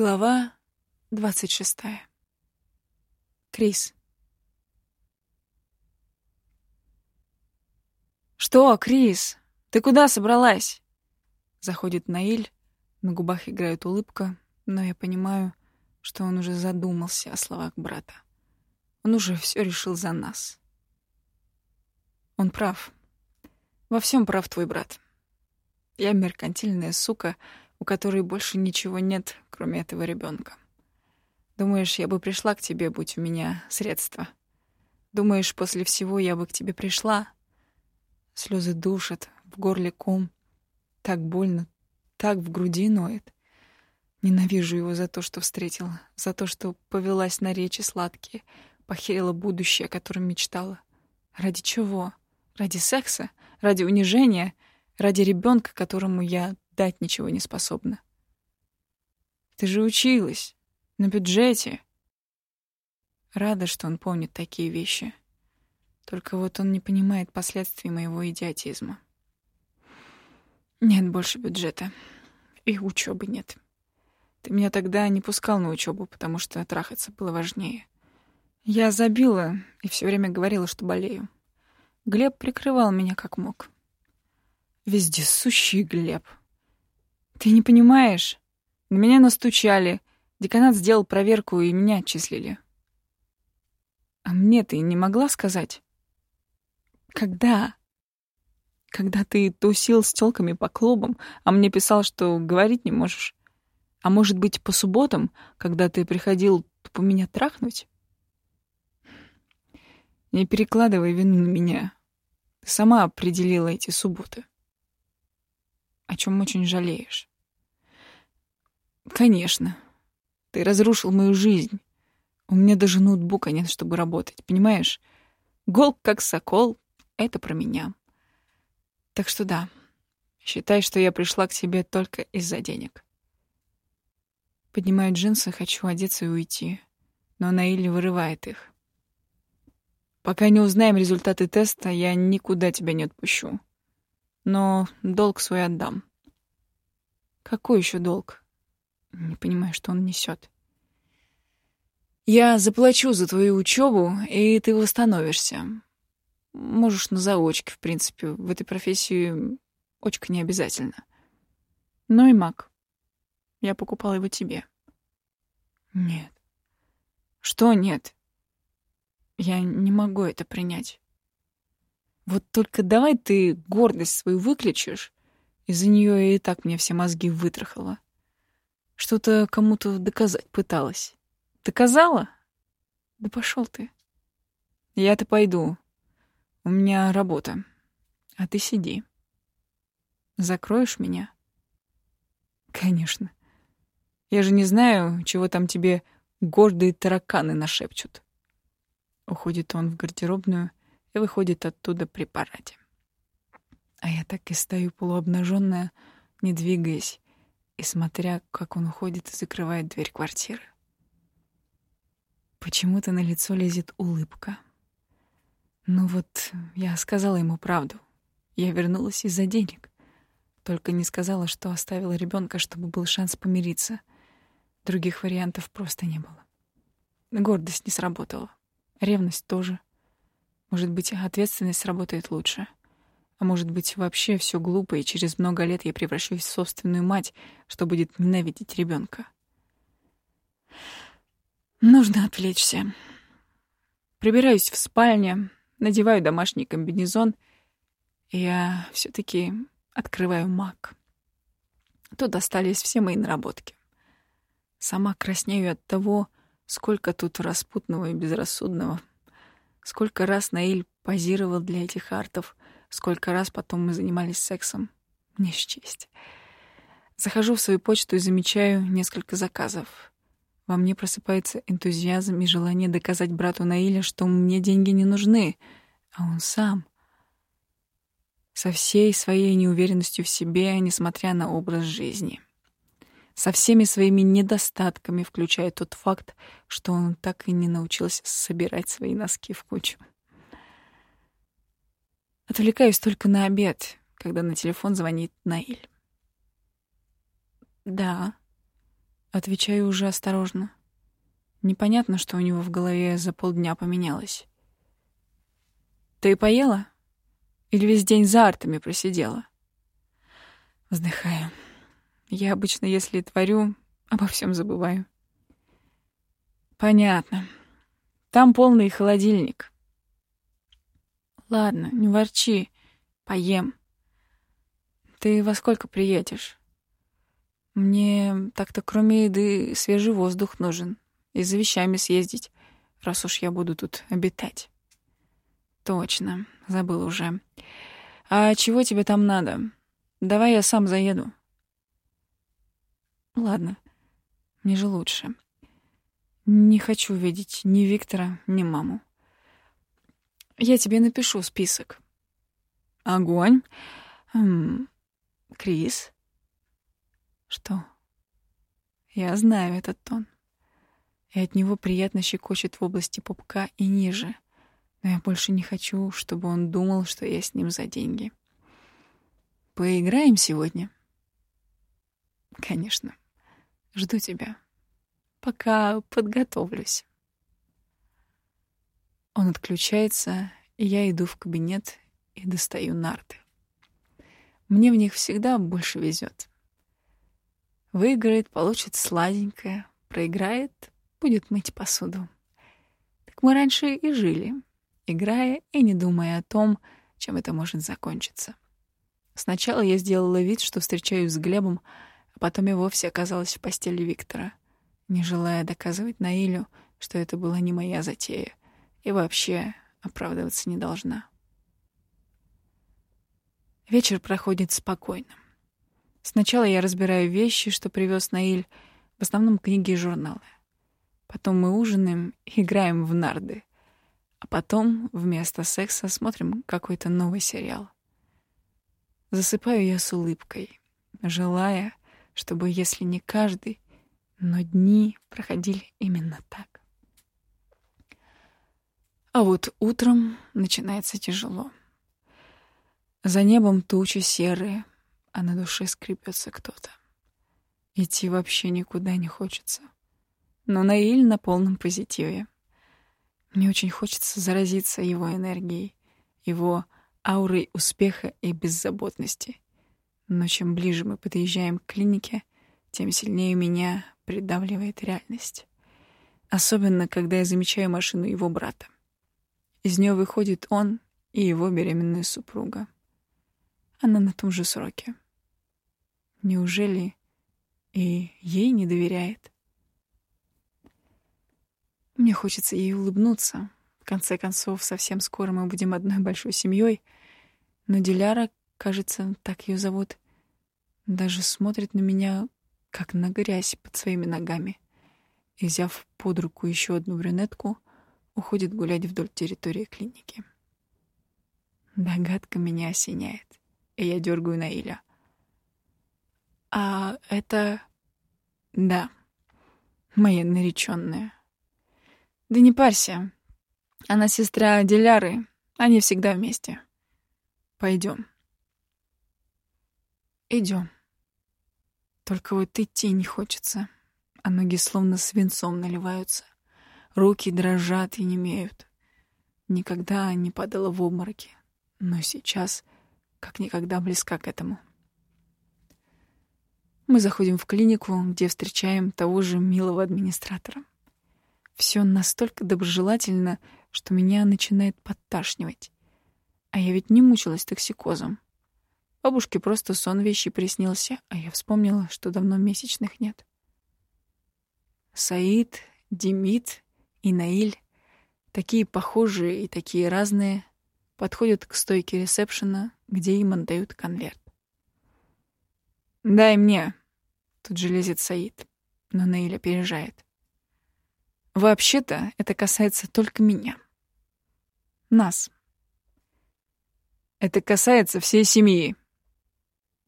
Глава двадцать шестая. Крис. «Что, Крис? Ты куда собралась?» Заходит Наиль, на губах играет улыбка, но я понимаю, что он уже задумался о словах брата. Он уже все решил за нас. Он прав. Во всем прав твой брат. Я меркантильная сука, у которой больше ничего нет, кроме этого ребенка. Думаешь, я бы пришла к тебе, будь у меня средства? Думаешь, после всего я бы к тебе пришла? Слезы душат, в горле ком. Так больно, так в груди ноет. Ненавижу его за то, что встретила, за то, что повелась на речи сладкие, похерила будущее, о котором мечтала. Ради чего? Ради секса? Ради унижения? Ради ребенка, которому я дать ничего не способна. Ты же училась. На бюджете. Рада, что он помнит такие вещи. Только вот он не понимает последствий моего идиотизма. Нет больше бюджета. И учебы нет. Ты меня тогда не пускал на учебу, потому что трахаться было важнее. Я забила и все время говорила, что болею. Глеб прикрывал меня как мог. Вездесущий Глеб. Ты не понимаешь? На меня настучали. Деканат сделал проверку, и меня отчислили. А мне ты не могла сказать? Когда? Когда ты тусил с тёлками по клубам, а мне писал, что говорить не можешь. А может быть, по субботам, когда ты приходил тупо меня трахнуть? Не перекладывай вину на меня. Ты сама определила эти субботы. О чем очень жалеешь. Конечно. Ты разрушил мою жизнь. У меня даже ноутбука нет, чтобы работать, понимаешь? Гол как сокол — это про меня. Так что да, считай, что я пришла к тебе только из-за денег. Поднимаю джинсы, хочу одеться и уйти. Но Наиль вырывает их. Пока не узнаем результаты теста, я никуда тебя не отпущу. Но долг свой отдам. Какой еще долг? Не понимаю, что он несет. Я заплачу за твою учебу, и ты восстановишься. Можешь на заочке, в принципе. В этой профессии очка не обязательно. Ну и маг. Я покупал его тебе. Нет. Что нет? Я не могу это принять. Вот только давай ты гордость свою выключишь. Из-за нее и так мне все мозги вытрахало. Что-то кому-то доказать пыталась. Доказала? Да пошел ты. Я-то пойду. У меня работа. А ты сиди. Закроешь меня? Конечно. Я же не знаю, чего там тебе гордые тараканы нашепчут. Уходит он в гардеробную и выходит оттуда при параде. А я так и стою полуобнаженная, не двигаясь, и смотря, как он уходит и закрывает дверь квартиры. Почему-то на лицо лезет улыбка. Ну вот, я сказала ему правду. Я вернулась из-за денег. Только не сказала, что оставила ребенка, чтобы был шанс помириться. Других вариантов просто не было. Гордость не сработала. Ревность тоже. Может быть, ответственность сработает лучше. — а может быть, вообще все глупо, и через много лет я превращусь в собственную мать, что будет ненавидеть ребенка. Нужно отвлечься. Прибираюсь в спальне, надеваю домашний комбинезон, и я все таки открываю мак. Тут остались все мои наработки. Сама краснею от того, сколько тут распутного и безрассудного. Сколько раз Наиль позировал для этих артов — Сколько раз потом мы занимались сексом. Не счесть. Захожу в свою почту и замечаю несколько заказов. Во мне просыпается энтузиазм и желание доказать брату Наиля, что мне деньги не нужны, а он сам. Со всей своей неуверенностью в себе, несмотря на образ жизни. Со всеми своими недостатками, включая тот факт, что он так и не научился собирать свои носки в кучу. Отвлекаюсь только на обед, когда на телефон звонит Наиль. «Да», — Отвечаю уже осторожно. Непонятно, что у него в голове за полдня поменялось. «Ты поела? Или весь день за артами просидела?» Вздыхаю. Я обычно, если творю, обо всем забываю. «Понятно. Там полный холодильник». «Ладно, не ворчи. Поем. Ты во сколько приедешь?» «Мне так-то кроме еды свежий воздух нужен и за вещами съездить, раз уж я буду тут обитать. Точно, забыл уже. А чего тебе там надо? Давай я сам заеду. Ладно, мне же лучше. Не хочу видеть ни Виктора, ни маму. Я тебе напишу список. Огонь. Хм. Крис. Что? Я знаю этот тон и от него приятно щекочет в области пупка и ниже. Но я больше не хочу, чтобы он думал, что я с ним за деньги. Поиграем сегодня? Конечно. Жду тебя. Пока подготовлюсь. Он отключается, и я иду в кабинет и достаю нарты. Мне в них всегда больше везет. Выиграет, получит сладенькое, проиграет будет мыть посуду. Так мы раньше и жили, играя и не думая о том, чем это может закончиться. Сначала я сделала вид, что встречаюсь с Глебом, а потом и вовсе оказалась в постели Виктора, не желая доказывать Наилю, что это была не моя затея, и вообще оправдываться не должна. Вечер проходит спокойно. Сначала я разбираю вещи, что привез Наиль, в основном книги и журналы. Потом мы ужинаем и играем в нарды. А потом вместо секса смотрим какой-то новый сериал. Засыпаю я с улыбкой, желая, чтобы, если не каждый, но дни проходили именно так. А вот утром начинается тяжело. За небом тучи серые, а на душе скрипется кто-то. Идти вообще никуда не хочется но Наиль на полном позитиве. Мне очень хочется заразиться его энергией, его аурой успеха и беззаботности. Но чем ближе мы подъезжаем к клинике, тем сильнее меня придавливает реальность. Особенно, когда я замечаю машину его брата. Из нее выходит он и его беременная супруга. Она на том же сроке. Неужели и ей не доверяет? Мне хочется ей улыбнуться. В конце концов, совсем скоро мы будем одной большой семьей. Но Диляра, кажется, так ее зовут, даже смотрит на меня, как на грязь под своими ногами. И, взяв под руку еще одну брюнетку, уходит гулять вдоль территории клиники. Догадка меня осеняет, и я дергаю Наиля. «А это...» «Да, моя нареченная». Да не парься. Она сестра Диляры. Они всегда вместе. Пойдем. Идем. Только вот идти не хочется, а ноги словно свинцом наливаются. Руки дрожат и немеют. Никогда не падала в обмороки, но сейчас как никогда близка к этому. Мы заходим в клинику, где встречаем того же милого администратора. Все настолько доброжелательно, что меня начинает подташнивать. А я ведь не мучилась токсикозом. Бабушке просто сон вещи приснился, а я вспомнила, что давно месячных нет. Саид, Демид и Наиль, такие похожие и такие разные, подходят к стойке ресепшена, где им отдают конверт. «Дай мне!» — тут же лезет Саид, но Наиль опережает. Вообще-то это касается только меня. Нас. Это касается всей семьи.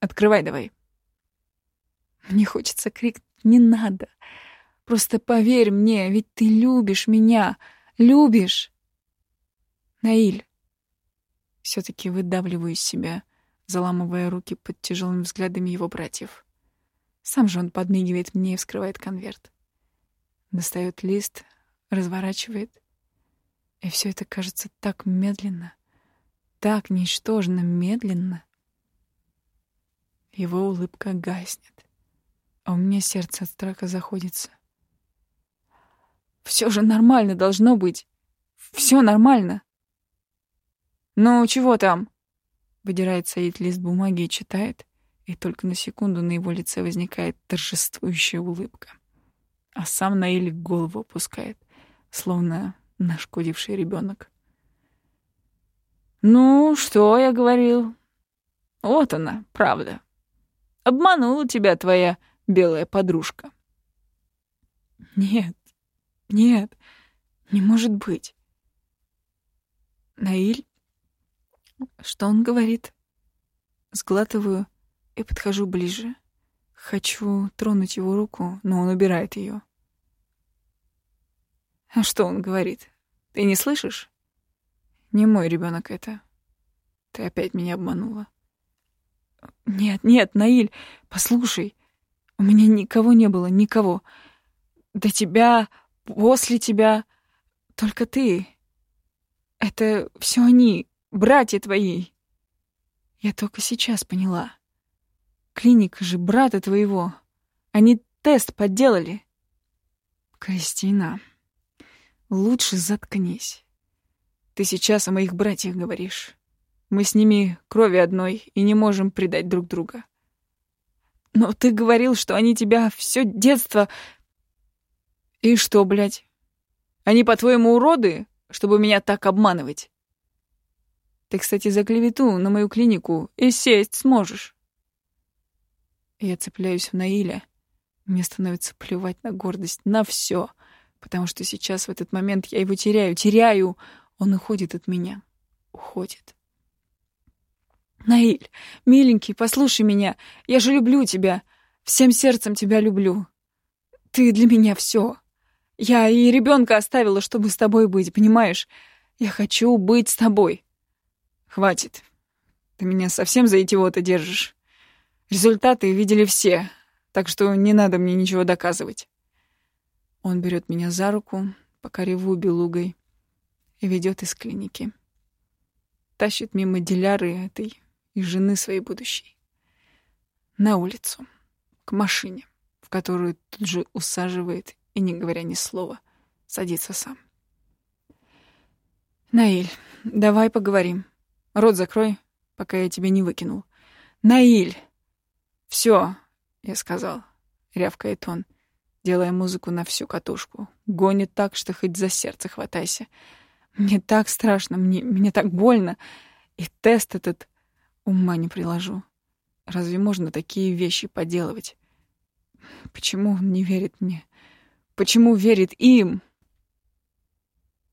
Открывай давай. Мне хочется крикнуть «Не надо!» Просто поверь мне, ведь ты любишь меня. Любишь. Наиль. Все-таки выдавливаю из себя, заламывая руки под тяжелыми взглядами его братьев. Сам же он подмигивает мне и вскрывает конверт. Достает лист, разворачивает. И все это кажется так медленно, так ничтожно медленно. Его улыбка гаснет, а у меня сердце от страха заходится. Все же нормально должно быть. Все нормально. «Ну, чего там?» Выдирает Саид лист бумаги и читает, и только на секунду на его лице возникает торжествующая улыбка. А сам Наиль голову опускает, словно нашкодивший ребенок. «Ну, что я говорил? Вот она, правда. Обманула тебя твоя белая подружка». «Нет, нет, не может быть». Наиль что он говорит? Сглатываю и подхожу ближе. Хочу тронуть его руку, но он убирает ее. А что он говорит? Ты не слышишь? Не мой ребенок это. Ты опять меня обманула. Нет, нет, Наиль, послушай. У меня никого не было, никого. До тебя, после тебя, только ты. Это все они, братья твои. Я только сейчас поняла. Клиника же брата твоего. Они тест подделали. Кристина, лучше заткнись. Ты сейчас о моих братьях говоришь. Мы с ними крови одной и не можем предать друг друга. Но ты говорил, что они тебя все детство... И что, блядь? Они, по-твоему, уроды, чтобы меня так обманывать? Ты, кстати, за клевету на мою клинику и сесть сможешь. Я цепляюсь в Наиля. Мне становится плевать на гордость, на все, потому что сейчас, в этот момент, я его теряю, теряю. Он уходит от меня. Уходит. Наиль, миленький, послушай меня. Я же люблю тебя. Всем сердцем тебя люблю. Ты для меня все. Я и ребенка оставила, чтобы с тобой быть, понимаешь? Я хочу быть с тобой. Хватит. Ты меня совсем за идиота держишь. Результаты видели все, так что не надо мне ничего доказывать. Он берет меня за руку, пока реву белугой, и ведет из клиники. Тащит мимо Диляры этой и жены своей будущей. На улицу, к машине, в которую тут же усаживает и, не говоря ни слова, садится сам. «Наиль, давай поговорим», Рот закрой, пока я тебя не выкинул. Наиль! Все, я сказал, рявкает он, делая музыку на всю катушку. Гонит так, что хоть за сердце хватайся. Мне так страшно, мне, мне так больно. И тест этот ума не приложу. Разве можно такие вещи поделывать? Почему он не верит мне? Почему верит им?